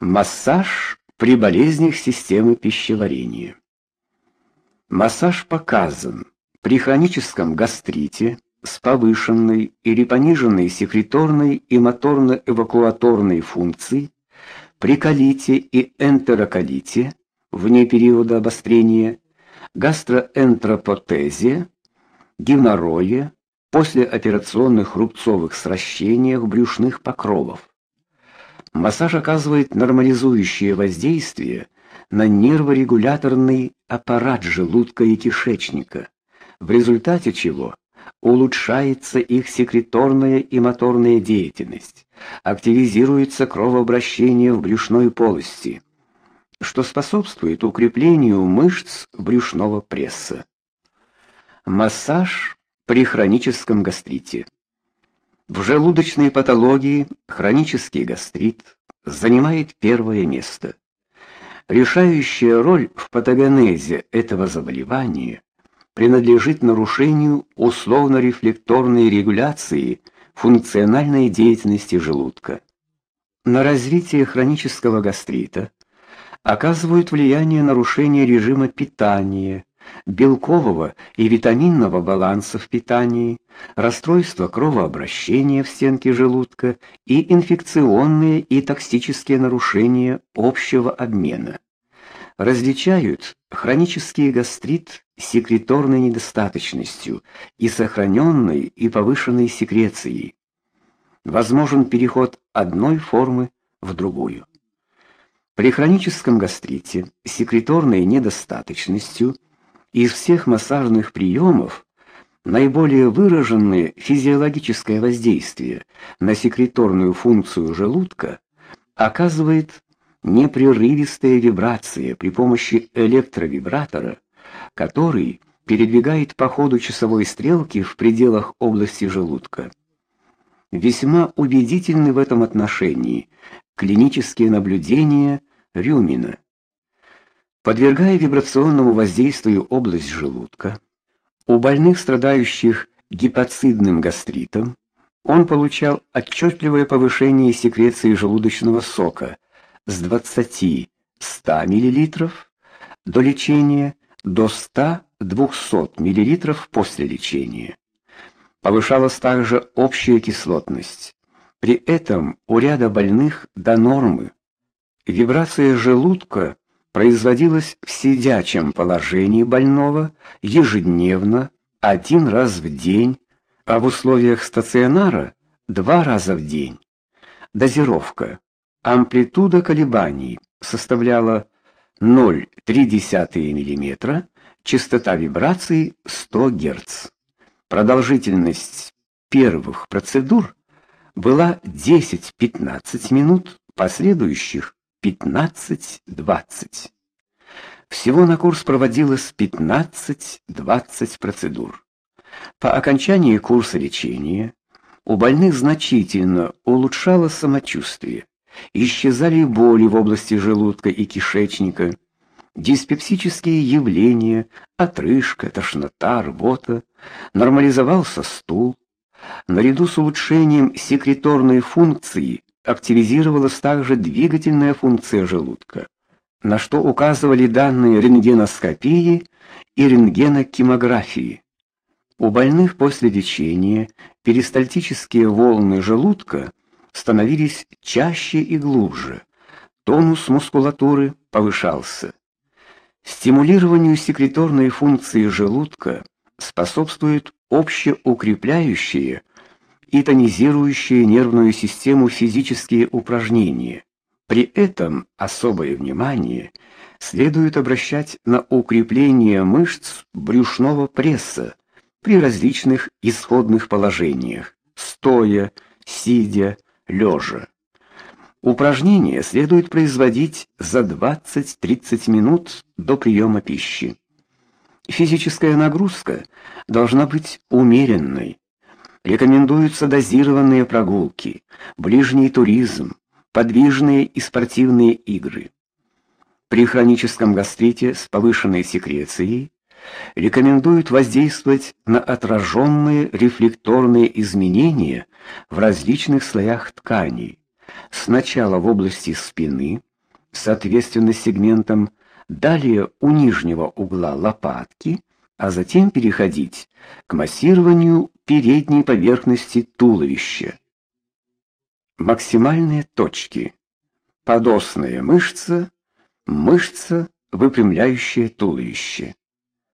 Массаж при болезнях системы пищеварения. Массаж показан при хроническом гастрите с повышенной или пониженной секреторной и моторно-эвакуаторной функцией, при колите и энтероколите вне периода обострения, гастроэнтеропотезе, геморрое, послеоперационных рубцовых сращениях брюшных покровов. Массаж оказывает нормализующее воздействие на нерворегуляторный аппарат желудка и кишечника, в результате чего улучшается их секреторная и моторная деятельность, активизируется кровообращение в брюшной полости, что способствует укреплению мышц брюшного пресса. Массаж при хроническом гастрите. В желудочной патологии хронический гастрит занимает первое место. Решающая роль в патогенезе этого заболевания принадлежит нарушению условно-рефлекторной регуляции функциональной деятельности желудка. На развитие хронического гастрита оказывают влияние нарушения режима питания, белкового и витаминного баланса в питании, расстройства кровообращения в стенке желудка и инфекционные и токсические нарушения общего обмена. Различают хронический гастрит с секреторной недостаточностью и сохраненной и повышенной секрецией. Возможен переход одной формы в другую. При хроническом гастрите с секреторной недостаточностью из всех массажных приемов наиболее выраженное физиологическое воздействие на секреторную функцию желудка оказывает непрерывистая вибрация при помощи электровибратора, который передвигает по ходу часовой стрелки в пределах области желудка. Весьма убедительны в этом отношении клинические наблюдения Рюмина. Подвергая вибрационному воздействию область желудка, у больных, страдающих гепацидным гастритом, он получал отчетливое повышение секреции желудочного сока с 20-100 мл до лечения до 100-200 мл после лечения. Повышалась также общая кислотность. При этом у ряда больных до нормы вибрация желудка производилось в сидячем положении больного ежедневно, один раз в день, а в условиях стационара два раза в день. Дозировка. Амплитуда колебаний составляла 0,3 мм, частота вибраций 100 Гц. Продолжительность первых процедур была 10-15 минут, последующих 15-20. Всего на курс проводилось 15-20 процедур. По окончании курса лечения у больных значительно улучшалось самочувствие, исчезали боли в области желудка и кишечника, диспепсические явления, отрыжка, тошнота, рвота, нормализовался стул. Наряду с улучшением секреторной функции активизировалась также двигательная функция желудка, на что указывали данные рентгеноскопии и рентгенокимографии. У больных после лечения перистальтические волны желудка становились чаще и глубже. Тонус мускулатуры повышался. Стимулированию секреторной функции желудка способствует общеукрепляющие и тонизирующие нервную систему физические упражнения. При этом особое внимание следует обращать на укрепление мышц брюшного пресса при различных исходных положениях: стоя, сидя, лежа. Упражнения следует производить за 20-30 минут до приема пищи. Физическая нагрузка должна быть умеренной, Рекомендуются дозированные прогулки, ближний туризм, подвижные и спортивные игры. При хроническом гастрите с повышенной секрецией рекомендуют воздействовать на отраженные рефлекторные изменения в различных слоях тканей. Сначала в области спины, соответственно сегментам, далее у нижнего угла лопатки, а затем переходить к массированию передней поверхности туловища. Максимальные точки. Подосная мышца, мышца, выпрямляющая туловище.